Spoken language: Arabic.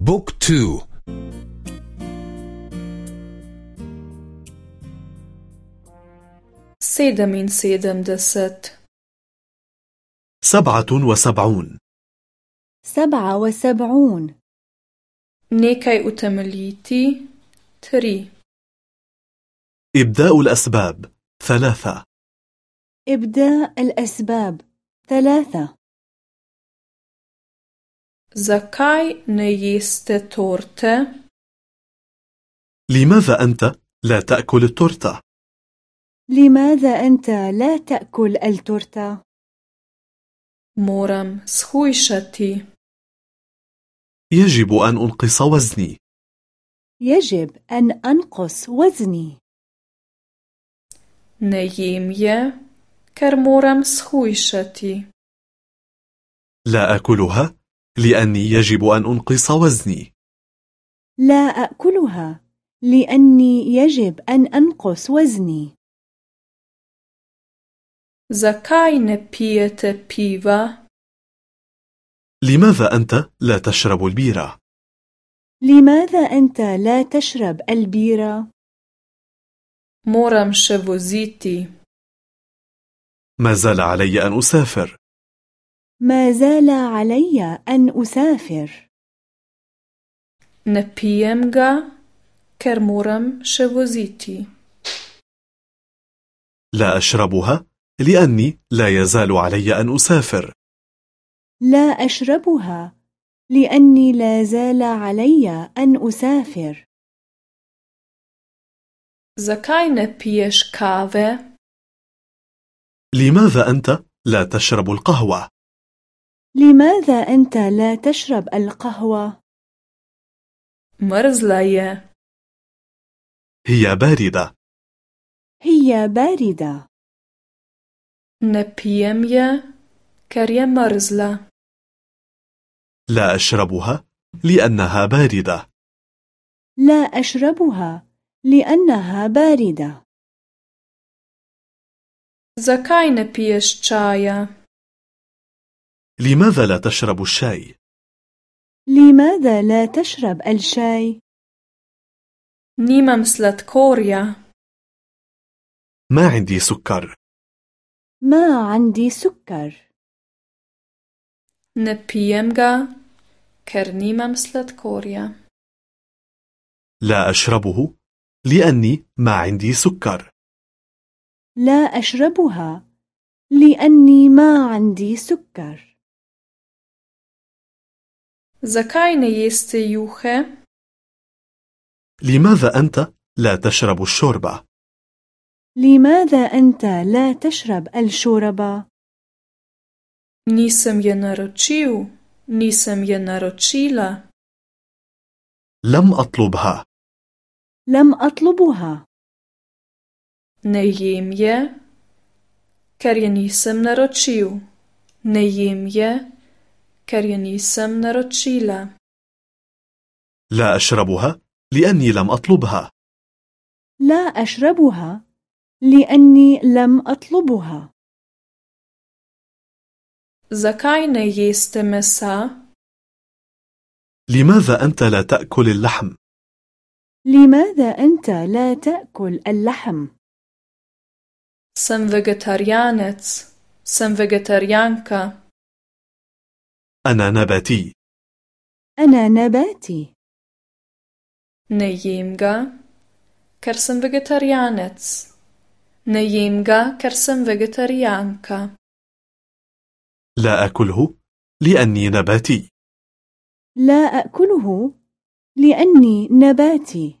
book two sedeminsedemdeset. سبعة وسبعون. سبعة وسبعون. nekaj utemeljiti tri. إبداء الأسباب ثلاثة. إبداء الأسباب ثلاثة. زكاي نيست تورته لماذا أنت لا تأكل التورتة؟ لماذا أنت لا تأكل التورتة؟ مورم سخويشتي يجب أن أنقص وزني. يجب أن أنقص وزني. نيم يه كر مورم سخويشتي لا أكلها لأني يجب أن أنقص وزني. لا أكلها لأني يجب أن أنقص وزني. زكاي نبيت بيفا لماذا أنت لا تشرب البيرة؟ لماذا أنت لا تشرب البيرة؟ مورم شفوزيتي ما زال علي أن أسافر. ما زال علي أن أسافر. نبيم غا كر مورم شفوزيتي لا أشربها لأني لا يزال علي أن أسافر. لا أشربها لأني لا زال علي أن أسافر. زكاي نبيش كافه لماذا أنت لا تشرب القهوة؟ لماذا أنت لا تشرب القهوة؟ مرزلايه هي باردة. هي باردة. نبيم يه كر يه مرزلا لا أشربها لأنها باردة. لا أشربها لأنها باردة. زكاي نبيش چايا لماذا لا تشرب الشاي؟ لماذا لا تشرب الشاي؟ نيمم سلاتكوريا ما عندي سكر. ما عندي سكر. نبيم غا كر نيمم سلاتكوريا لا أشربه لأني ما عندي سكر. لا أشربها لأني ما عندي سكر. لماذا أنت لا تشرب الشوربة؟ لماذا أنت لا تشرب الشوربة؟ Nisem je naročil, nisem je naročila. لم أطلبها لم أطلبها Ne jem je, ker je nisem naročil. Ne jem je, ker je nisem naročila. لا أشربها لأني لم أطلبها لا أشربها لأني لم أطلبها Zakaj ne jeste mesa? لماذا أنت لا تأكل اللحم؟ لماذا أنت لا تأكل اللحم؟ Sem vegetarijanec, sem vegetarijanka. أنا نباتي. أنا نباتي. Ne jem ga, ker sem vegetarijanec Ne jem ga, ker sem vegetarijanka لا أكله لأني نباتي. لا أكله لأني نباتي.